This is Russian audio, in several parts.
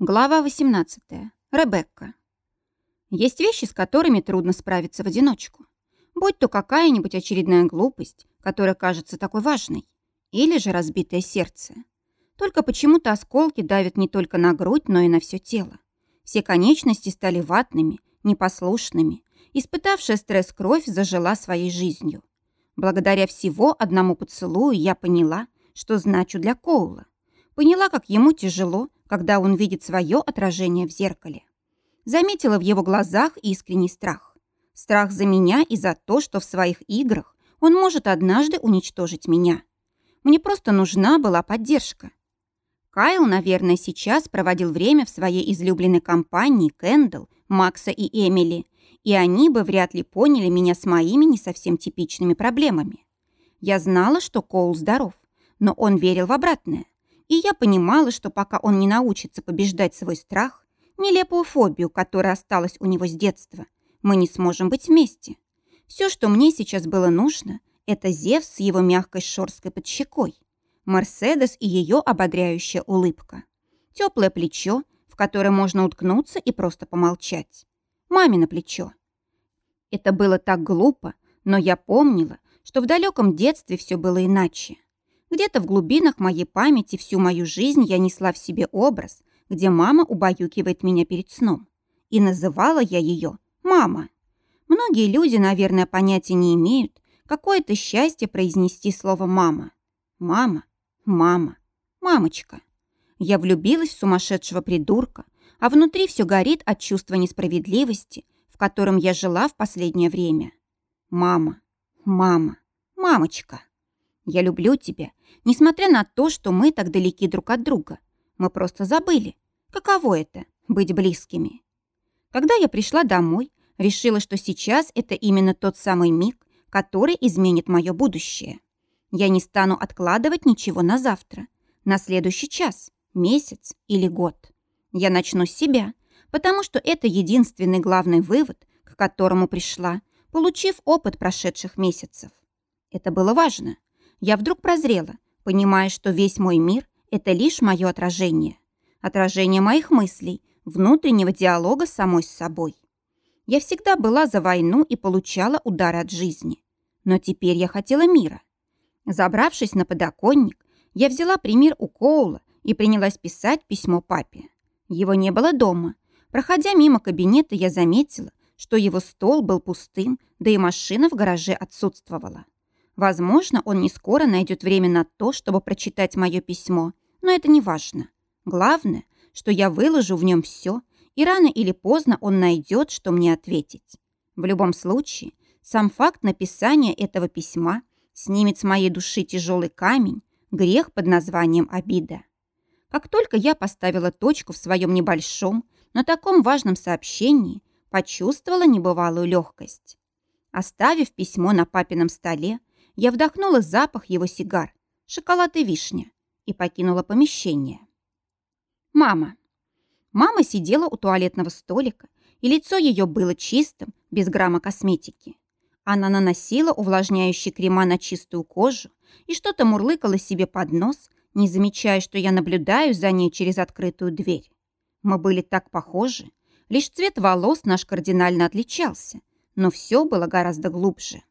Глава 18. Ребекка. Есть вещи, с которыми трудно справиться в одиночку. Будь то какая-нибудь очередная глупость, которая кажется такой важной, или же разбитое сердце. Только почему-то осколки давят не только на грудь, но и на все тело. Все конечности стали ватными, непослушными. Испытавшая стресс кровь зажила своей жизнью. Благодаря всего одному поцелую я поняла, что значу для Коула. Поняла, как ему тяжело, когда он видит свое отражение в зеркале. Заметила в его глазах искренний страх. Страх за меня и за то, что в своих играх он может однажды уничтожить меня. Мне просто нужна была поддержка. Кайл, наверное, сейчас проводил время в своей излюбленной компании Кэндл, Макса и Эмили, и они бы вряд ли поняли меня с моими не совсем типичными проблемами. Я знала, что Коул здоров, но он верил в обратное. И я понимала, что пока он не научится побеждать свой страх, нелепую фобию, которая осталась у него с детства, мы не сможем быть вместе. Все, что мне сейчас было нужно, это Зевс с его мягкой шорсткой под щекой, Мерседес и ее ободряющая улыбка, теплое плечо, в которое можно уткнуться и просто помолчать, мамино плечо. Это было так глупо, но я помнила, что в далеком детстве все было иначе. Где-то в глубинах моей памяти всю мою жизнь я несла в себе образ, где мама убаюкивает меня перед сном. И называла я ее «мама». Многие люди, наверное, понятия не имеют, какое это счастье произнести слово «мама». Мама, мама, мамочка. Я влюбилась в сумасшедшего придурка, а внутри все горит от чувства несправедливости, в котором я жила в последнее время. Мама, мама, мамочка. Я люблю тебя, несмотря на то, что мы так далеки друг от друга. Мы просто забыли, каково это — быть близкими. Когда я пришла домой, решила, что сейчас это именно тот самый миг, который изменит мое будущее. Я не стану откладывать ничего на завтра, на следующий час, месяц или год. Я начну с себя, потому что это единственный главный вывод, к которому пришла, получив опыт прошедших месяцев. Это было важно я вдруг прозрела, понимая, что весь мой мир — это лишь мое отражение. Отражение моих мыслей, внутреннего диалога самой с собой. Я всегда была за войну и получала удары от жизни. Но теперь я хотела мира. Забравшись на подоконник, я взяла пример у Коула и принялась писать письмо папе. Его не было дома. Проходя мимо кабинета, я заметила, что его стол был пустым, да и машина в гараже отсутствовала. Возможно, он не скоро найдет время на то, чтобы прочитать мое письмо, но это не важно. Главное, что я выложу в нем все, и рано или поздно он найдет, что мне ответить. В любом случае, сам факт написания этого письма снимет с моей души тяжелый камень, грех под названием обида. Как только я поставила точку в своем небольшом, но таком важном сообщении, почувствовала небывалую легкость. Оставив письмо на папином столе, я вдохнула запах его сигар, шоколад и вишня, и покинула помещение. Мама. Мама сидела у туалетного столика, и лицо ее было чистым, без грамма косметики. Она наносила увлажняющие крема на чистую кожу и что-то мурлыкала себе под нос, не замечая, что я наблюдаю за ней через открытую дверь. Мы были так похожи, лишь цвет волос наш кардинально отличался, но все было гораздо глубже.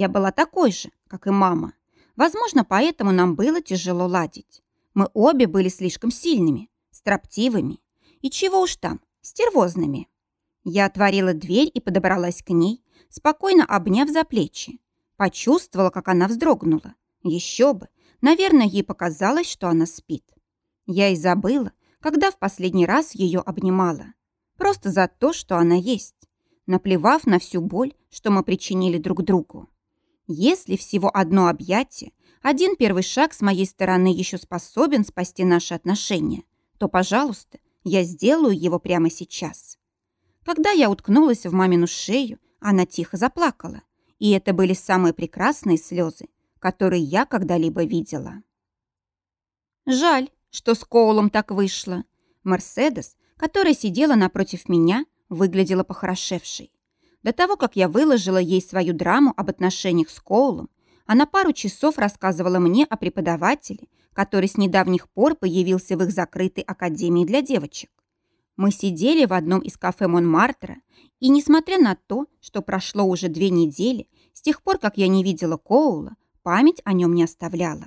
Я была такой же, как и мама. Возможно, поэтому нам было тяжело ладить. Мы обе были слишком сильными, строптивыми и чего уж там, стервозными. Я отворила дверь и подобралась к ней, спокойно обняв за плечи. Почувствовала, как она вздрогнула. Еще бы, наверное, ей показалось, что она спит. Я и забыла, когда в последний раз ее обнимала. Просто за то, что она есть, наплевав на всю боль, что мы причинили друг другу. Если всего одно объятие, один первый шаг с моей стороны еще способен спасти наши отношения, то, пожалуйста, я сделаю его прямо сейчас. Когда я уткнулась в мамину шею, она тихо заплакала, и это были самые прекрасные слезы, которые я когда-либо видела. Жаль, что с Коулом так вышло. Мерседес, которая сидела напротив меня, выглядела похорошевшей. До того, как я выложила ей свою драму об отношениях с Коулом, она пару часов рассказывала мне о преподавателе, который с недавних пор появился в их закрытой академии для девочек. Мы сидели в одном из кафе Монмартра, и несмотря на то, что прошло уже две недели, с тех пор, как я не видела Коула, память о нем не оставляла.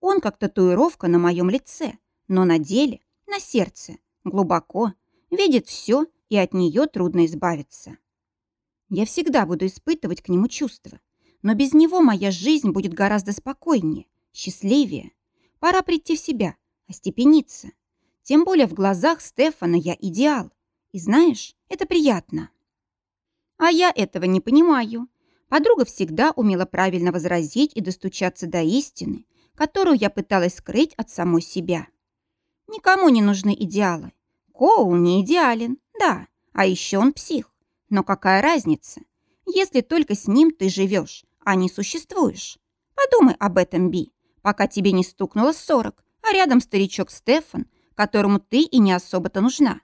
Он как татуировка на моем лице, но на деле, на сердце, глубоко, видит все, и от нее трудно избавиться. Я всегда буду испытывать к нему чувства, но без него моя жизнь будет гораздо спокойнее, счастливее. Пора прийти в себя, остепениться. Тем более в глазах Стефана я идеал. И знаешь, это приятно. А я этого не понимаю. Подруга всегда умела правильно возразить и достучаться до истины, которую я пыталась скрыть от самой себя. Никому не нужны идеалы. Коул не идеален, да, а еще он псих. Но какая разница, если только с ним ты живешь, а не существуешь? Подумай об этом, Би, пока тебе не стукнуло сорок, а рядом старичок Стефан, которому ты и не особо-то нужна.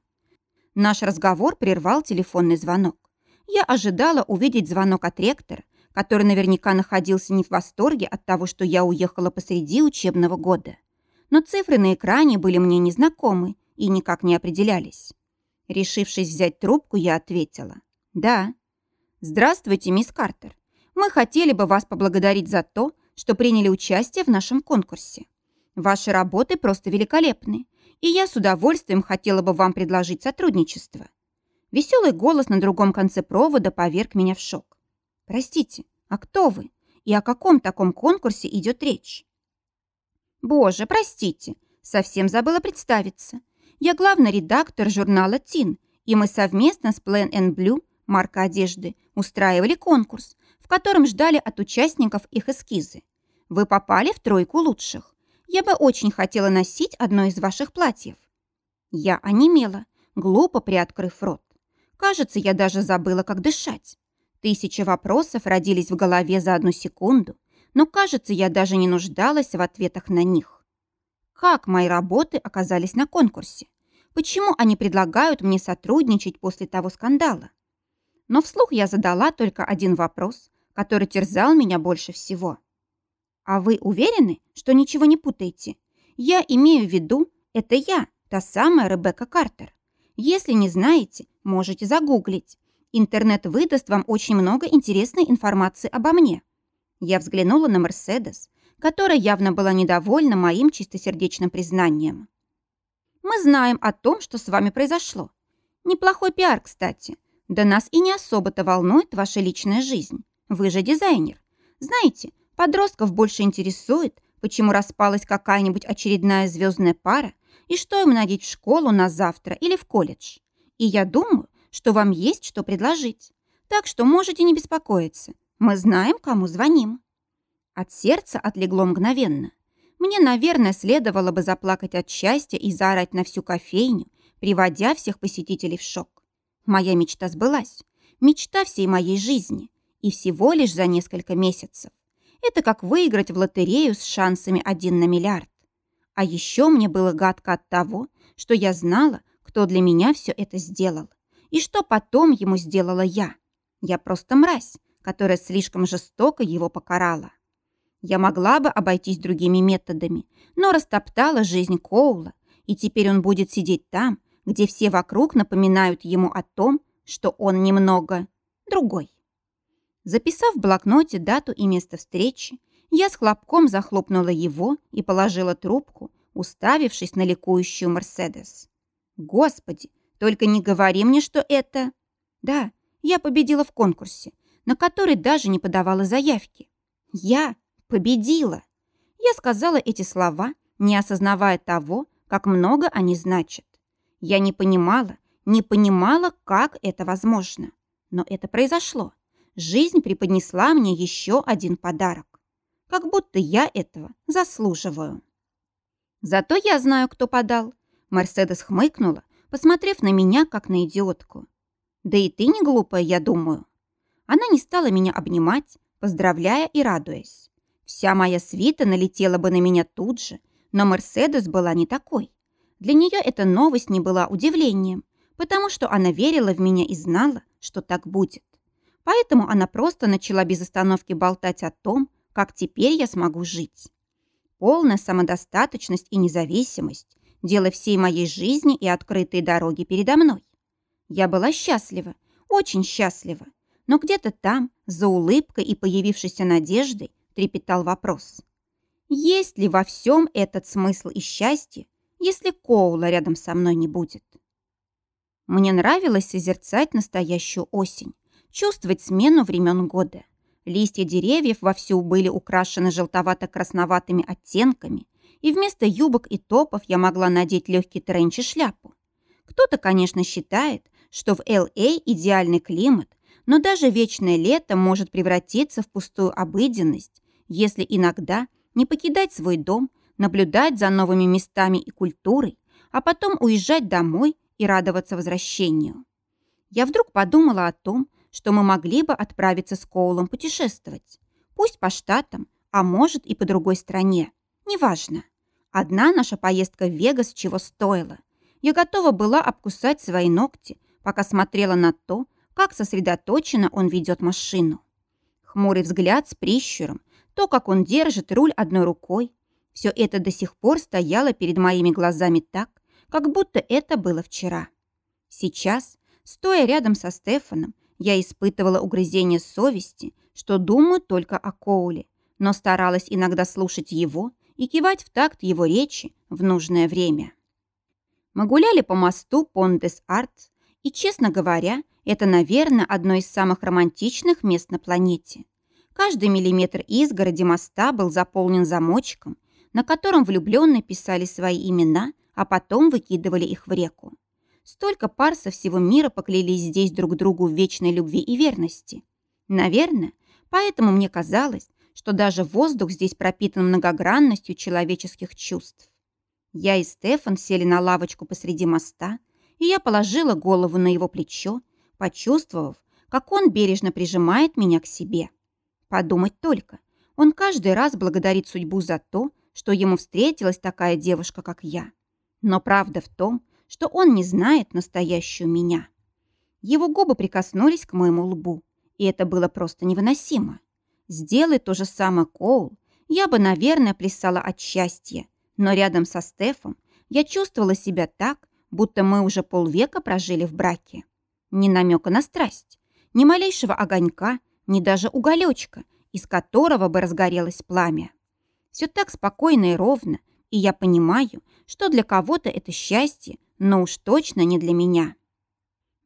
Наш разговор прервал телефонный звонок. Я ожидала увидеть звонок от ректора, который наверняка находился не в восторге от того, что я уехала посреди учебного года. Но цифры на экране были мне незнакомы и никак не определялись. Решившись взять трубку, я ответила. «Да». «Здравствуйте, мисс Картер. Мы хотели бы вас поблагодарить за то, что приняли участие в нашем конкурсе. Ваши работы просто великолепны, и я с удовольствием хотела бы вам предложить сотрудничество». Веселый голос на другом конце провода поверг меня в шок. «Простите, а кто вы? И о каком таком конкурсе идет речь?» «Боже, простите, совсем забыла представиться. Я главный редактор журнала «Тин», и мы совместно с Plan Blue, марка одежды, устраивали конкурс, в котором ждали от участников их эскизы. Вы попали в тройку лучших. Я бы очень хотела носить одно из ваших платьев. Я онемела, глупо приоткрыв рот. Кажется, я даже забыла, как дышать. Тысячи вопросов родились в голове за одну секунду, но, кажется, я даже не нуждалась в ответах на них. Как мои работы оказались на конкурсе? Почему они предлагают мне сотрудничать после того скандала? Но вслух я задала только один вопрос, который терзал меня больше всего. «А вы уверены, что ничего не путаете? Я имею в виду, это я, та самая Ребекка Картер. Если не знаете, можете загуглить. Интернет выдаст вам очень много интересной информации обо мне». Я взглянула на Мерседес, которая явно была недовольна моим чистосердечным признанием. «Мы знаем о том, что с вами произошло. Неплохой пиар, кстати. Да нас и не особо-то волнует ваша личная жизнь. Вы же дизайнер. Знаете, подростков больше интересует, почему распалась какая-нибудь очередная звездная пара и что им надеть в школу на завтра или в колледж. И я думаю, что вам есть что предложить. Так что можете не беспокоиться. Мы знаем, кому звоним. От сердца отлегло мгновенно. Мне, наверное, следовало бы заплакать от счастья и заорать на всю кофейню, приводя всех посетителей в шок. Моя мечта сбылась. Мечта всей моей жизни. И всего лишь за несколько месяцев. Это как выиграть в лотерею с шансами один на миллиард. А еще мне было гадко от того, что я знала, кто для меня все это сделал. И что потом ему сделала я. Я просто мразь, которая слишком жестоко его покарала. Я могла бы обойтись другими методами, но растоптала жизнь Коула, и теперь он будет сидеть там, где все вокруг напоминают ему о том, что он немного другой. Записав в блокноте дату и место встречи, я с хлопком захлопнула его и положила трубку, уставившись на ликующую Мерседес. «Господи, только не говори мне, что это...» «Да, я победила в конкурсе, на который даже не подавала заявки. Я Победила! Я сказала эти слова, не осознавая того, как много они значат. Я не понимала, не понимала, как это возможно. Но это произошло. Жизнь преподнесла мне еще один подарок. Как будто я этого заслуживаю. Зато я знаю, кто подал. Мерседес хмыкнула, посмотрев на меня, как на идиотку. Да и ты не глупая, я думаю. Она не стала меня обнимать, поздравляя и радуясь. Вся моя свита налетела бы на меня тут же, но Мерседес была не такой. Для нее эта новость не была удивлением, потому что она верила в меня и знала, что так будет. Поэтому она просто начала без остановки болтать о том, как теперь я смогу жить. Полная самодостаточность и независимость дело всей моей жизни и открытые дороги передо мной. Я была счастлива, очень счастлива, но где-то там, за улыбкой и появившейся надеждой, трепетал вопрос. Есть ли во всем этот смысл и счастье, если Коула рядом со мной не будет? Мне нравилось созерцать настоящую осень, чувствовать смену времен года. Листья деревьев вовсю были украшены желтовато-красноватыми оттенками, и вместо юбок и топов я могла надеть легкий тренч и шляпу. Кто-то, конечно, считает, что в Л.А. идеальный климат, но даже вечное лето может превратиться в пустую обыденность, если иногда не покидать свой дом, наблюдать за новыми местами и культурой, а потом уезжать домой и радоваться возвращению. Я вдруг подумала о том, что мы могли бы отправиться с Коулом путешествовать. Пусть по штатам, а может и по другой стране. Неважно. Одна наша поездка в Вегас чего стоила. Я готова была обкусать свои ногти, пока смотрела на то, как сосредоточенно он ведет машину. Хмурый взгляд с прищуром, то, как он держит руль одной рукой, все это до сих пор стояло перед моими глазами так, как будто это было вчера. Сейчас, стоя рядом со Стефаном, я испытывала угрызение совести, что думаю только о Коуле, но старалась иногда слушать его и кивать в такт его речи в нужное время. Мы гуляли по мосту Пондес-Артс, и, честно говоря, это, наверное, одно из самых романтичных мест на планете. Каждый миллиметр изгороди моста был заполнен замочком, на котором влюбленные писали свои имена, а потом выкидывали их в реку. Столько пар со всего мира поклялись здесь друг другу в вечной любви и верности. Наверное, поэтому мне казалось, что даже воздух здесь пропитан многогранностью человеческих чувств. Я и Стефан сели на лавочку посреди моста, и я положила голову на его плечо, почувствовав, как он бережно прижимает меня к себе. Подумать только, он каждый раз благодарит судьбу за то, что ему встретилась такая девушка, как я. Но правда в том, что он не знает настоящую меня. Его губы прикоснулись к моему лбу, и это было просто невыносимо. Сделай то же самое Коул, я бы, наверное, плясала от счастья, но рядом со Стефом я чувствовала себя так, будто мы уже полвека прожили в браке. Ни намека на страсть, ни малейшего огонька, ни даже уголечка, из которого бы разгорелось пламя. Все так спокойно и ровно, и я понимаю, что для кого-то это счастье, но уж точно не для меня.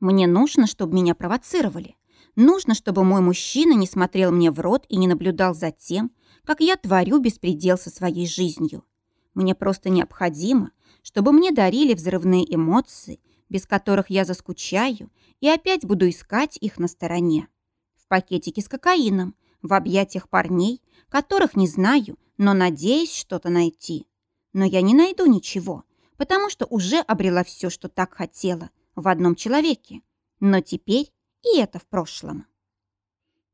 Мне нужно, чтобы меня провоцировали. Нужно, чтобы мой мужчина не смотрел мне в рот и не наблюдал за тем, как я творю беспредел со своей жизнью. Мне просто необходимо, чтобы мне дарили взрывные эмоции, без которых я заскучаю и опять буду искать их на стороне. В пакетике с кокаином, в объятиях парней, которых не знаю, но надеюсь что-то найти. Но я не найду ничего, потому что уже обрела все, что так хотела, в одном человеке. Но теперь и это в прошлом.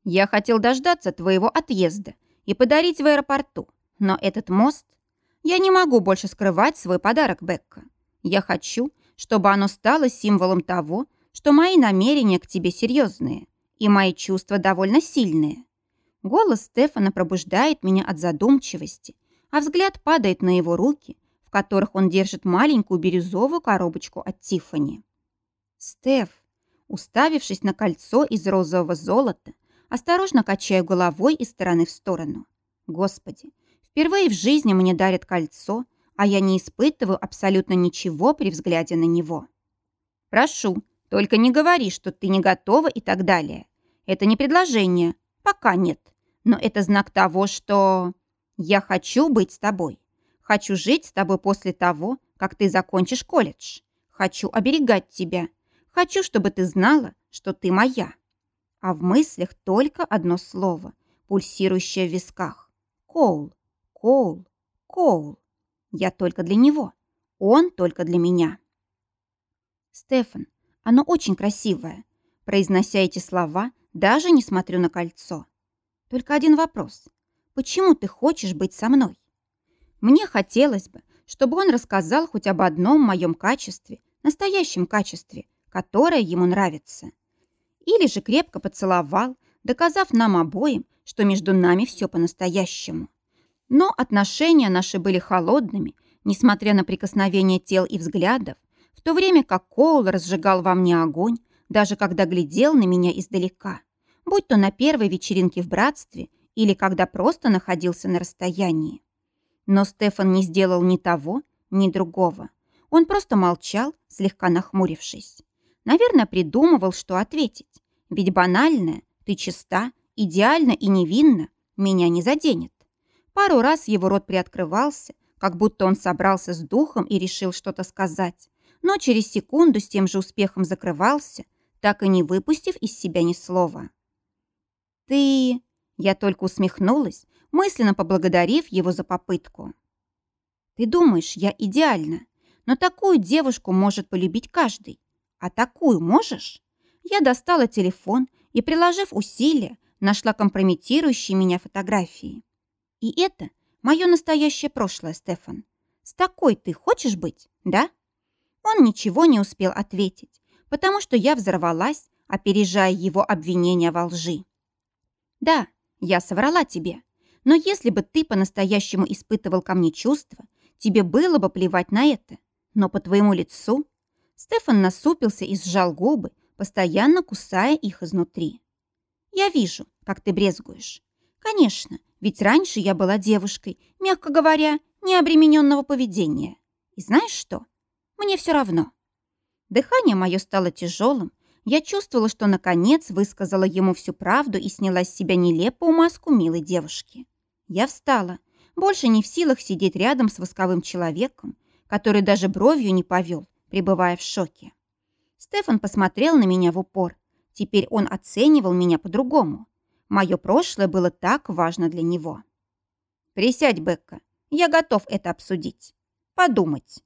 Я хотел дождаться твоего отъезда и подарить в аэропорту, но этот мост я не могу больше скрывать свой подарок, Бекка. Я хочу, чтобы оно стало символом того, что мои намерения к тебе серьезные и мои чувства довольно сильные. Голос Стефана пробуждает меня от задумчивости, а взгляд падает на его руки, в которых он держит маленькую бирюзовую коробочку от Тиффани. Стеф, уставившись на кольцо из розового золота, осторожно качаю головой из стороны в сторону. Господи, Впервые в жизни мне дарят кольцо, а я не испытываю абсолютно ничего при взгляде на него. Прошу, только не говори, что ты не готова и так далее. Это не предложение, пока нет. Но это знак того, что я хочу быть с тобой. Хочу жить с тобой после того, как ты закончишь колледж. Хочу оберегать тебя. Хочу, чтобы ты знала, что ты моя. А в мыслях только одно слово, пульсирующее в висках. Коул. Коул, Коул. Я только для него. Он только для меня. Стефан, оно очень красивое. Произнося эти слова, даже не смотрю на кольцо. Только один вопрос. Почему ты хочешь быть со мной? Мне хотелось бы, чтобы он рассказал хоть об одном моем качестве, настоящем качестве, которое ему нравится. Или же крепко поцеловал, доказав нам обоим, что между нами все по-настоящему. Но отношения наши были холодными, Несмотря на прикосновение тел и взглядов, в то время как Коул разжигал во мне огонь, даже когда глядел на меня издалека, будь то на первой вечеринке в братстве или когда просто находился на расстоянии. Но Стефан не сделал ни того, ни другого. Он просто молчал, слегка нахмурившись. Наверное, придумывал, что ответить. Ведь банальное «ты чиста, идеально и невинна» меня не заденет. Пару раз его рот приоткрывался, как будто он собрался с духом и решил что-то сказать, но через секунду с тем же успехом закрывался, так и не выпустив из себя ни слова. «Ты...» Я только усмехнулась, мысленно поблагодарив его за попытку. «Ты думаешь, я идеальна, но такую девушку может полюбить каждый. А такую можешь?» Я достала телефон и, приложив усилия, нашла компрометирующие меня фотографии. И это мое настоящее прошлое, Стефан. С такой ты хочешь быть, да? Он ничего не успел ответить, потому что я взорвалась, опережая его обвинения во лжи. Да, я соврала тебе, но если бы ты по-настоящему испытывал ко мне чувства, тебе было бы плевать на это. Но по твоему лицу... Стефан насупился и сжал губы, постоянно кусая их изнутри. Я вижу, как ты брезгуешь. Конечно, ведь раньше я была девушкой, мягко говоря, необремененного поведения. И знаешь что? Мне все равно. Дыхание мое стало тяжелым. Я чувствовала, что наконец высказала ему всю правду и сняла с себя нелепую маску милой девушки. Я встала, больше не в силах сидеть рядом с восковым человеком, который даже бровью не повел, пребывая в шоке. Стефан посмотрел на меня в упор. Теперь он оценивал меня по-другому. Мое прошлое было так важно для него. «Присядь, Бекка, я готов это обсудить. Подумать».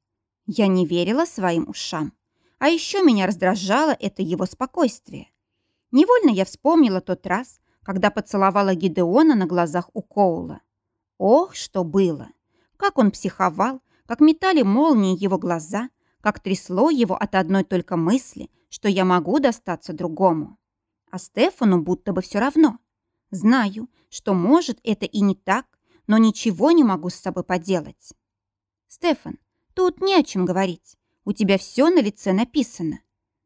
Я не верила своим ушам. А еще меня раздражало это его спокойствие. Невольно я вспомнила тот раз, когда поцеловала Гидеона на глазах у Коула. Ох, что было! Как он психовал, как метали молнии его глаза, как трясло его от одной только мысли, что я могу достаться другому. А Стефану будто бы все равно. Знаю, что может это и не так, но ничего не могу с собой поделать. Стефан, Тут не о чем говорить. У тебя все на лице написано.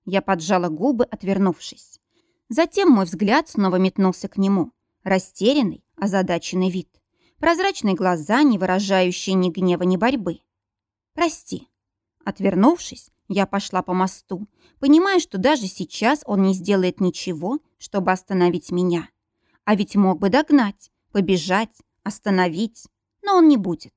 Я поджала губы, отвернувшись. Затем мой взгляд снова метнулся к нему. Растерянный, озадаченный вид. Прозрачные глаза, не выражающие ни гнева, ни борьбы. «Прости». Отвернувшись, я пошла по мосту, понимая, что даже сейчас он не сделает ничего, чтобы остановить меня. А ведь мог бы догнать, побежать, остановить, но он не будет.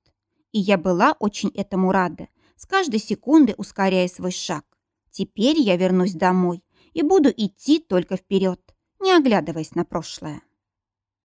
И я была очень этому рада, с каждой секунды ускоряя свой шаг. Теперь я вернусь домой и буду идти только вперед, не оглядываясь на прошлое.